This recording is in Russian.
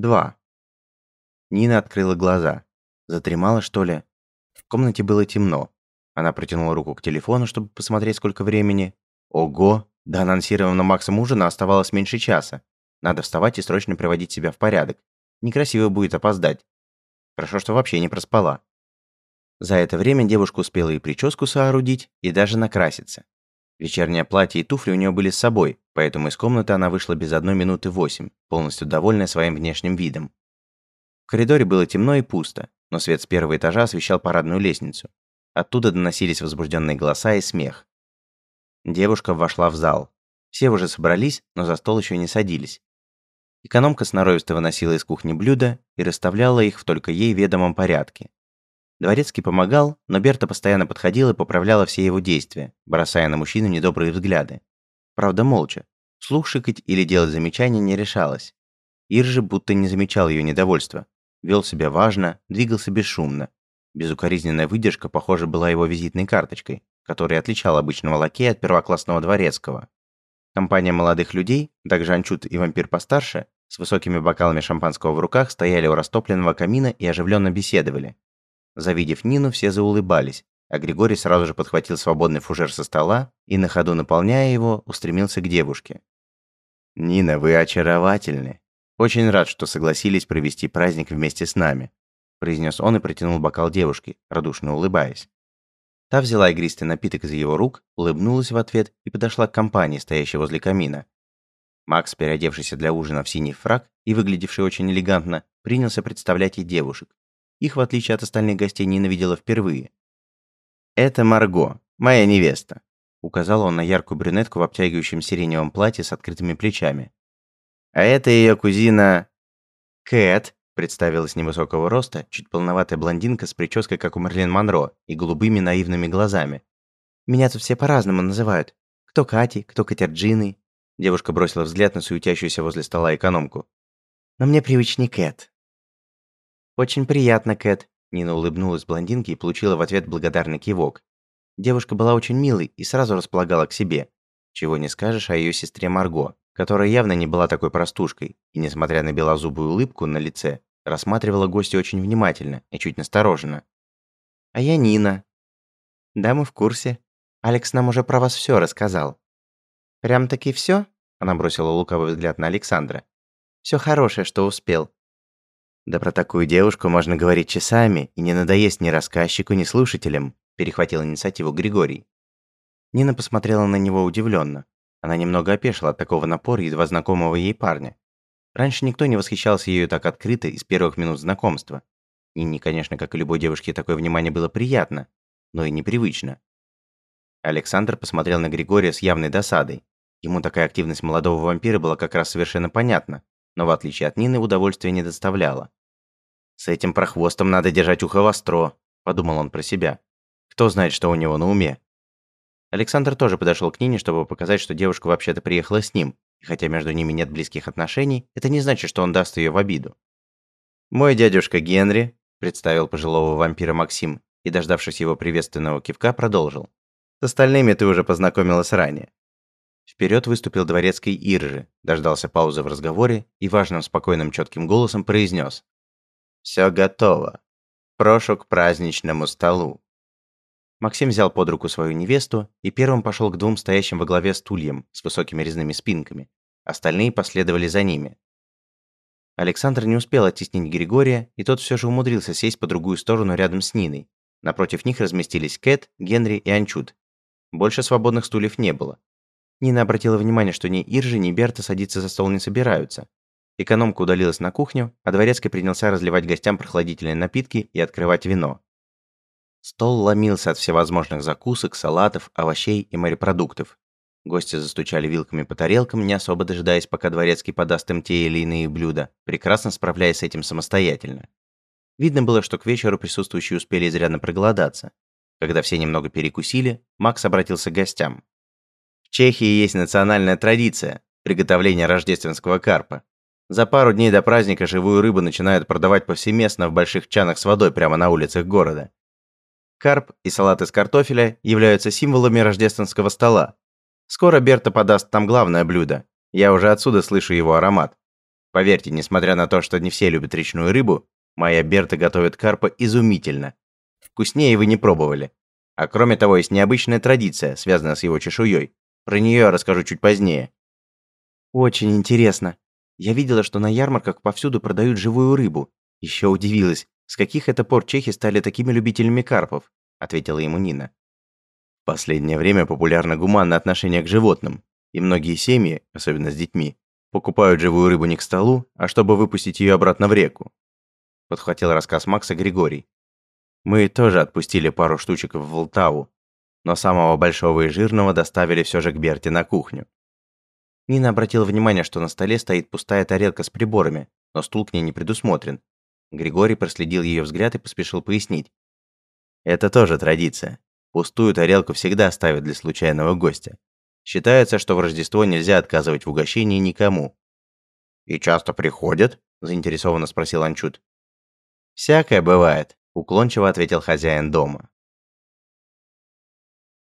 2. Нина открыла глаза. Затремала, что ли? В комнате было темно. Она протянула руку к телефону, чтобы посмотреть, сколько времени. Ого! До анонсированного Максом ужина оставалось меньше часа. Надо вставать и срочно приводить себя в порядок. Некрасиво будет опоздать. Хорошо, что вообще не проспала. За это время девушка успела и прическу соорудить, и даже накраситься. Вечернее платье и туфли у нее были с собой, поэтому из комнаты она вышла без одной минуты восемь, полностью довольная своим внешним видом. В коридоре было темно и пусто, но свет с первого этажа освещал парадную лестницу. Оттуда доносились возбужденные голоса и смех. Девушка вошла в зал. Все уже собрались, но за стол еще не садились. Экономка сноровисто выносила из кухни блюда и расставляла их в только ей ведомом порядке. Дворецкий помогал, но Берта постоянно подходила и поправляла все его действия, бросая на мужчину недобрые взгляды. Правда, молча. Слух шикать или делать замечания не решалась. Ир же будто не замечал ее недовольства. Вел себя важно, двигался бесшумно. Безукоризненная выдержка, похоже, была его визитной карточкой, которая отличала обычного лакея от первоклассного дворецкого. Компания молодых людей, также Анчут и вампир постарше, с высокими бокалами шампанского в руках стояли у растопленного камина и оживленно беседовали. Завидев Нину, все заулыбались, а Григорий сразу же подхватил свободный фужер со стола и, на ходу наполняя его, устремился к девушке. «Нина, вы очаровательны. Очень рад, что согласились провести праздник вместе с нами», произнес он и протянул бокал девушке, радушно улыбаясь. Та взяла игристый напиток из его рук, улыбнулась в ответ и подошла к компании, стоящей возле камина. Макс, переодевшийся для ужина в синий фраг и выглядевший очень элегантно, принялся представлять ей девушек. Их, в отличие от остальных гостей, Нина видела впервые. «Это Марго, моя невеста», — указал он на яркую брюнетку в обтягивающем сиреневом платье с открытыми плечами. «А это ее кузина...» «Кэт», — представилась невысокого роста, чуть полноватая блондинка с прической, как у Мерлин Монро, и голубыми наивными глазами. «Меня тут все по-разному называют. Кто Кати, кто Катерджиной». Девушка бросила взгляд на суетящуюся возле стола экономку. «Но мне привычней Кэт». «Очень приятно, Кэт», – Нина улыбнулась блондинке и получила в ответ благодарный кивок. Девушка была очень милой и сразу располагала к себе. Чего не скажешь о ее сестре Марго, которая явно не была такой простушкой, и, несмотря на белозубую улыбку на лице, рассматривала гостя очень внимательно и чуть настороженно. «А я Нина». «Да, мы в курсе. Алекс нам уже про вас все рассказал». «Прям-таки все?» – она бросила лукавый взгляд на Александра. «Все хорошее, что успел. Да про такую девушку можно говорить часами, и не надоест ни рассказчику, ни слушателям, перехватил инициативу Григорий. Нина посмотрела на него удивленно. Она немного опешила от такого напора едва знакомого ей парня. Раньше никто не восхищался ею так открыто и с первых минут знакомства. Нине, конечно, как и любой девушке, такое внимание было приятно, но и непривычно. Александр посмотрел на Григория с явной досадой. Ему такая активность молодого вампира была как раз совершенно понятна, но в отличие от Нины удовольствия не доставляла. «С этим прохвостом надо держать ухо востро», – подумал он про себя. «Кто знает, что у него на уме?» Александр тоже подошел к Нине, чтобы показать, что девушка вообще-то приехала с ним, и хотя между ними нет близких отношений, это не значит, что он даст ее в обиду. «Мой дядюшка Генри», – представил пожилого вампира Максим, и, дождавшись его приветственного кивка, продолжил. «С остальными ты уже познакомилась ранее». Вперед выступил дворецкий Иржи, дождался паузы в разговоре и важным, спокойным, четким голосом произнес. Все готово. Прошу к праздничному столу». Максим взял под руку свою невесту и первым пошел к двум стоящим во главе стульям с высокими резными спинками. Остальные последовали за ними. Александр не успел оттеснить Григория, и тот все же умудрился сесть по другую сторону рядом с Ниной. Напротив них разместились Кэт, Генри и Анчут. Больше свободных стульев не было. Нина обратила внимание, что ни Иржи, ни Берта садиться за стол не собираются. Экономка удалилась на кухню, а дворецкий принялся разливать гостям прохладительные напитки и открывать вино. Стол ломился от всевозможных закусок, салатов, овощей и морепродуктов. Гости застучали вилками по тарелкам, не особо дожидаясь, пока дворецкий подаст им те или иные блюда, прекрасно справляясь с этим самостоятельно. Видно было, что к вечеру присутствующие успели изрядно проголодаться. Когда все немного перекусили, Макс обратился к гостям. В Чехии есть национальная традиция – приготовление рождественского карпа. За пару дней до праздника живую рыбу начинают продавать повсеместно в больших чанах с водой прямо на улицах города. Карп и салат из картофеля являются символами рождественского стола. Скоро Берта подаст там главное блюдо. Я уже отсюда слышу его аромат. Поверьте, несмотря на то, что не все любят речную рыбу, моя Берта готовит карпа изумительно. Вкуснее вы не пробовали. А кроме того, есть необычная традиция, связанная с его чешуей. Про нее я расскажу чуть позднее. Очень интересно. Я видела, что на ярмарках повсюду продают живую рыбу. Еще удивилась, с каких это пор чехи стали такими любителями карпов, ответила ему Нина. Последнее время популярно гуманное отношение к животным, и многие семьи, особенно с детьми, покупают живую рыбу не к столу, а чтобы выпустить ее обратно в реку. Подхватил рассказ Макса Григорий. Мы тоже отпустили пару штучек в Волтаву, но самого большого и жирного доставили все же к Берте на кухню. Нина обратила внимание, что на столе стоит пустая тарелка с приборами, но стул к ней не предусмотрен. Григорий проследил ее взгляд и поспешил пояснить. Это тоже традиция. Пустую тарелку всегда ставят для случайного гостя. Считается, что в Рождество нельзя отказывать в угощении никому. «И часто приходят?» – заинтересованно спросил Анчут. «Всякое бывает», – уклончиво ответил хозяин дома.